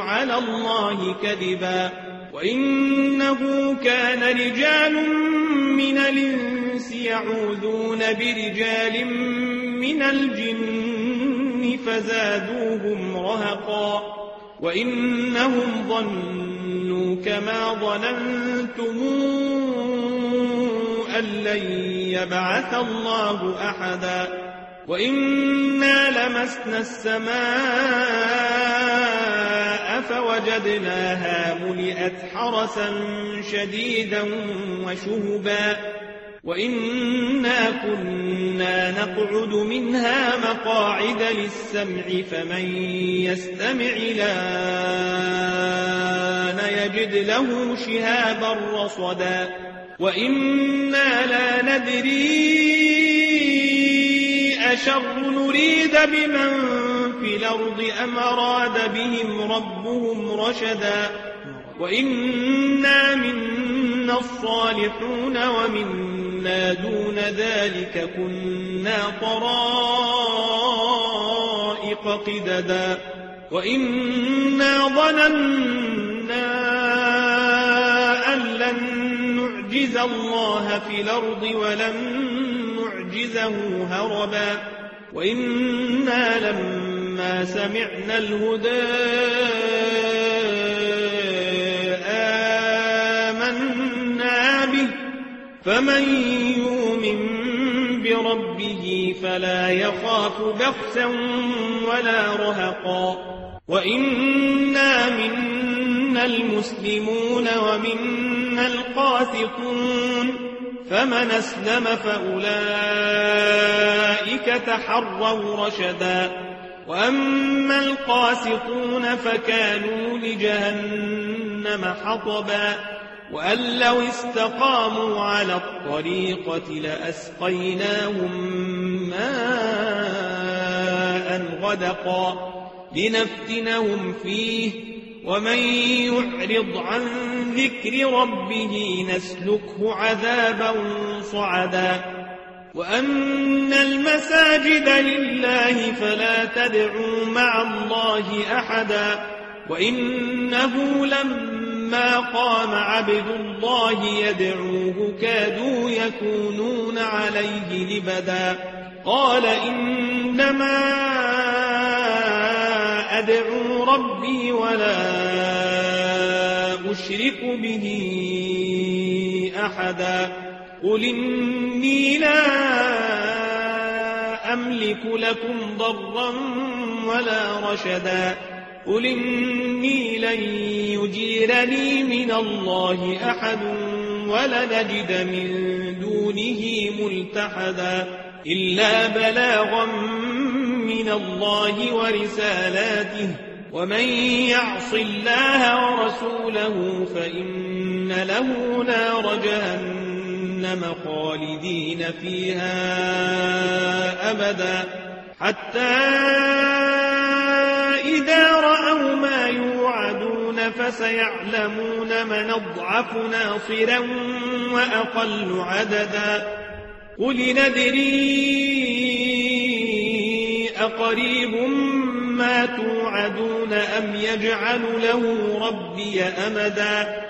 على الله كذبا وإنه كان رجال من الإنس يعوذون برجال من الجن فزادوهم رهقا وإنهم ظنوا كما ظننتم أن لن يبعث الله أحدا وإنا لمسنا السماء فوجدناها ملئت حرسا شديدا وشهبا. وإنا كنا نقعد منها مقاعد للسمع فمن يستمع لأن يجد له شهابا رصدا. وإنا لا ندري أشر نريد بمن في الأرض أم أراد بهم ربهم رشدا وإنا منا الصالحون ومنا دون ذلك كنا طرائق قددا وإنا ظننا أن لن نعجز الله في الأرض ولن نعجزه هربا وإنا لما سمعنا الهدى. آمنا به. فمن يؤمن بربه فلا يخاف بخسا ولا رهقا. وإنا منا المسلمون ومنا القاسطون. فمن أسلم فأولئك تحروا رشدا. وأما القاسطون فكانوا لجهنم حطبا وأن لو استقاموا على الطريقة لأسقيناهم ماء غدقا لنفتنهم فيه ومن يعرض عن ذكر ربه نسلكه عذابا صعدا وأن المساجد لله فلا تدعوا مع الله أحدا وإنه لما قام عبد الله يدعوه كادوا يكونون عليه لبدا قال إنما أدعو ربي ولا أشرك به أحدا قل إني لا أملك لكم ضرا ولا رشدا قل إني لن يجيرني من الله أحد ولنجد من دونه ملتحدا إلا بلاغا من الله ورسالاته ومن يعص الله ورسوله فإن له نار جهنم خالدين فيها أبدا حتى إذا رأوا ما يوعدون فسيعلمون من أضعف ناصرا وأقل عددا. قل ندري أقريب ما توعدون أم يجعل له ربي أمدا.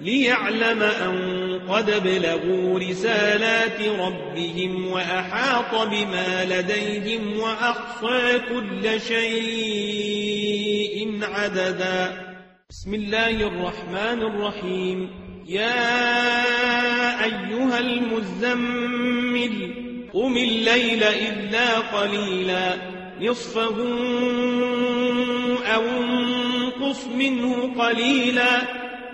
ليعلم أن قد بلغوا رسالات ربهم وأحاط بما لديهم وأحصى كل شيء عددا. بسم الله الرحمن الرحيم. يا أيها المزمل قم الليل إلا قليلا. نصفه أو انقص منه قليلا.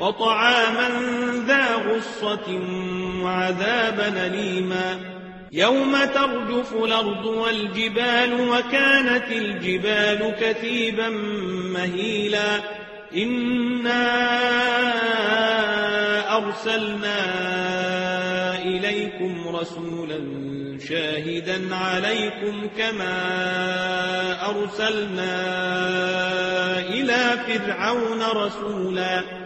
وطعاما ذا غصة وعذابا أليما. يوم ترجف الأرض والجبال وكانت الجبال كثيبا مهيلا. إنا أرسلنا إليكم رسولا شاهدا عليكم كما أرسلنا إلى فرعون رسولا.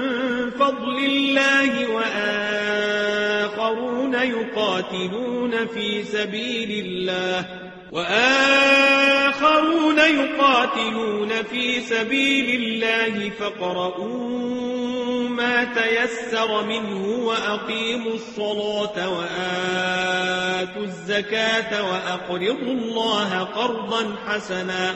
فضل الله وآخرون يقاتلون في سبيل الله وآخرون يقاتلون في سبيل الله فقرؤوا ما تيسر منه وأقيموا الصلاة وآتوا الزكاة وأقرضوا الله قرضا حسنا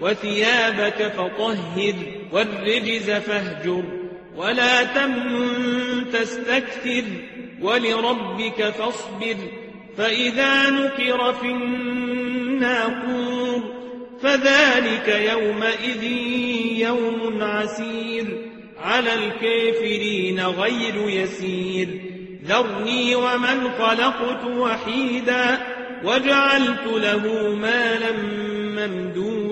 وثيابك فطهر والرجز فاهجر ولا تمن تستكثر ولربك فاصبر فإذا نكر في الناقور فذلك يومئذ يوم عسير على الكافرين غير يسير ذرني ومن خلقت وحيدا وجعلت له مالا ممدودا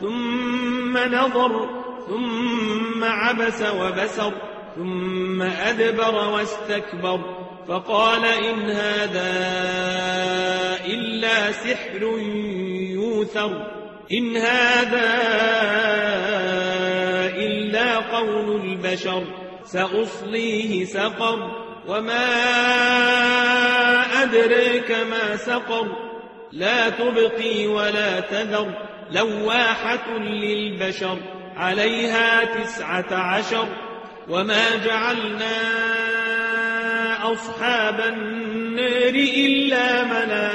ثم نظر ثم عبس وبسر ثم أدبر واستكبر فقال إن هذا إلا سحر يوثر إن هذا إلا قول البشر سأصليه سقر وما أدريك ما سقر لا تبقي ولا تذر. لواحة للبشر عليها تسعة عشر. وما جعلنا أصحاب النار إلا ملائكة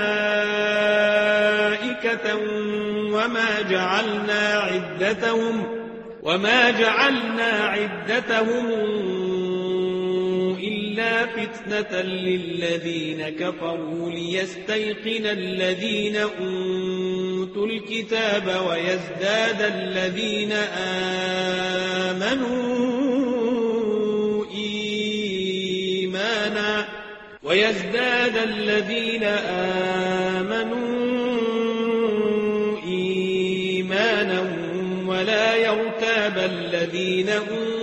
وما جعلنا عدتهم وما جعلنا عدتهم فتنة للذين كفروا ليستيقن الذين أوتوا الكتاب ويزداد الذين آمنوا إيمانا ويزداد الذين آمنوا إيمانا ولا يرتاب الذين أوتوا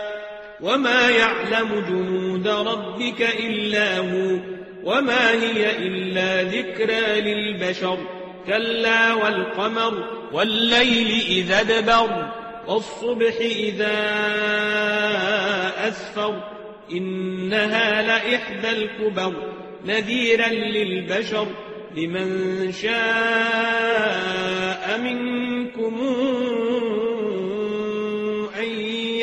وما يعلم جنود ربك إلا هو وما هي إلا ذكرى للبشر كلا والقمر والليل إذا دبر والصبح إذا أسفر إنها لإحدى الكبر نذيرا للبشر لمن شاء منكم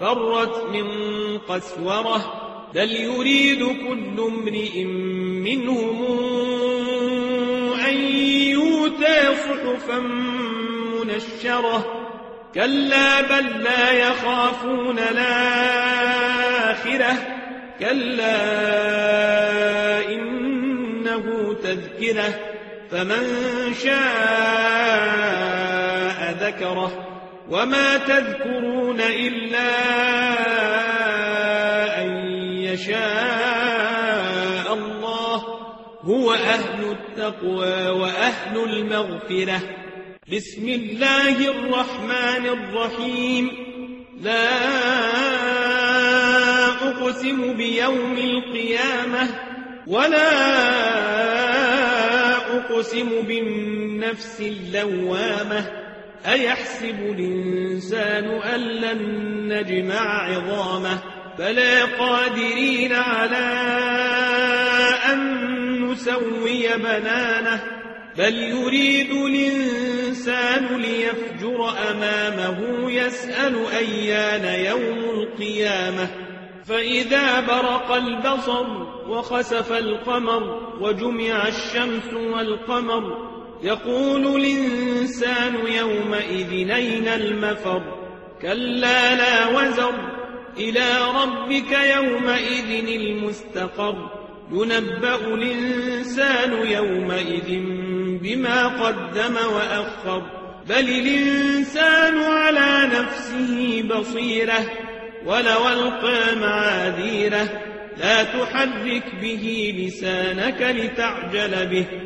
فرت من قسورة بل يريد كل امرئ منهم أن يؤتى صحفا منشرة كلا بل لا يخافون الآخرة كلا إنه تذكرة فمن شاء ذكره وما تذكرون إلا أن يشاء الله هو أهل التقوى وأهل المغفرة بسم الله الرحمن الرحيم لا أقسم بيوم القيامة ولا أقسم بالنفس اللوامة أيحسب الإنسان أن لن نجمع عظامه بلى قادرين على أن نسوي بنانه بل يريد الإنسان ليفجر أمامه يسأل أيان يوم القيامة فإذا برق البصر وخسف القمر وجمع الشمس والقمر يقول الإنسان يومئذ أين المفر؟ كلا لا وزر. إلى ربك يومئذ المستقر. ينبأ الإنسان يومئذ بما قدم وأخر. بل الإنسان على نفسه بصيرة. ولو ألقى معاذيره لا تحرك به لسانك لتعجل به.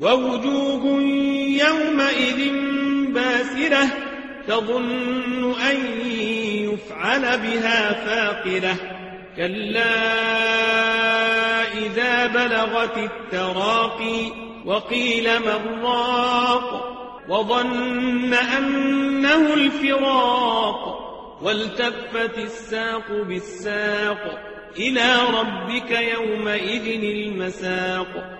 ووجوه يومئذ باسرة تظن أن يفعل بها فاقرة كلا إذا بلغت التراقي وقيل من راق وظن أنه الفراق والتفت الساق بالساق إلى ربك يومئذ المساق.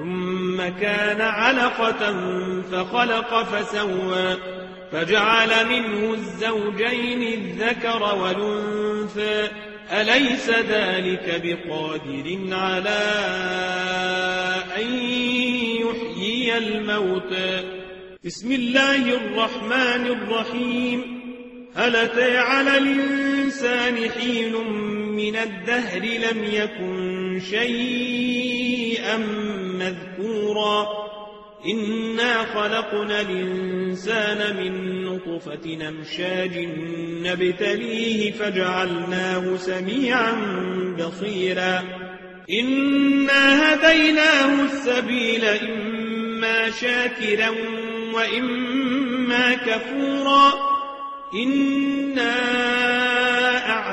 ثم كان علقة فخلق فسوى فجعل منه الزوجين الذكر والأنثى. أليس ذلك بقادر على أن يحيي الموتى؟ بسم الله الرحمن الرحيم. هل أتى على الإنسان حين من الدهر لم يكن شيئا مذكورا. إنا خلقنا الإنسان من نطفة نمشاج نبتليه فجعلناه سميعا بصيرا. إنا هديناه السبيل إما شاكرا وإما كفورا. إنا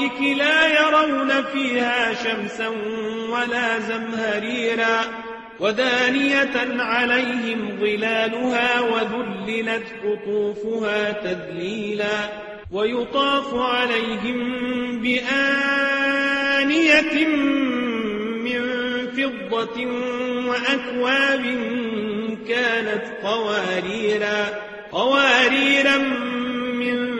الأرائك لا يرون فيها شمسا ولا زمهريرا ودانية عليهم ظلالها وذللت قطوفها تذليلا ويطاف عليهم بآنية من فضة وأكواب كانت قواريرا قواريرا من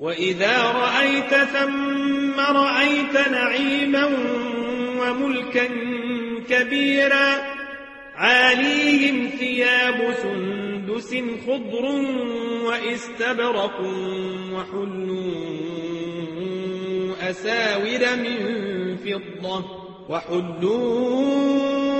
وإذا رأيت ثم رأيت نعيما وملكا كبيرا عاليهم ثياب سندس خضر وإستبرق وحلوا أساور من فضة وحلوا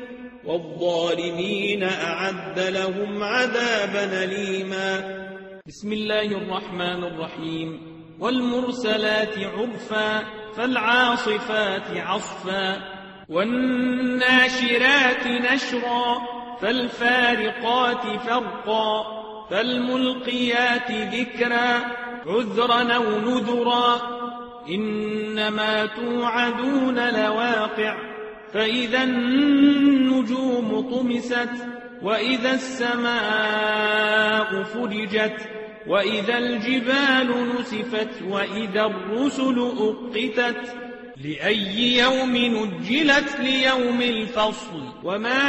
والظالمين أعد لهم عذابا ليما بسم الله الرحمن الرحيم. والمرسلات عرفا فالعاصفات عصفا والناشرات نشرا فالفارقات فرقا فالملقيات ذكرا عذرا أو نذرا إنما توعدون لواقع. فإذا النجوم طمست وإذا السماء فرجت وإذا الجبال نسفت وإذا الرسل أقتت. لأي يوم نجلت ليوم الفصل وما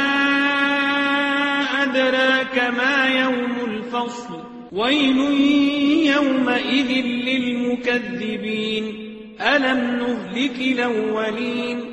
أدراك ما يوم الفصل. ويل يومئذ للمكذبين. ألم نهلك الأولين؟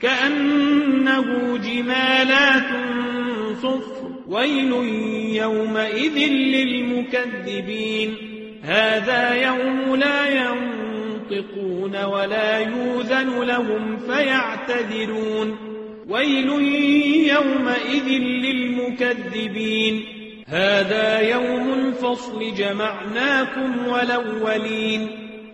كأنه جمالات صفر. ويل يومئذ للمكذبين. هذا يوم لا ينطقون ولا يوذن لهم فيعتذرون. ويل يومئذ للمكذبين. هذا يوم الفصل جمعناكم والأولين.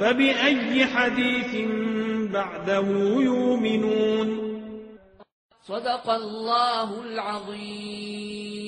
فبأي حديث بعده يؤمنون؟ صدق الله العظيم.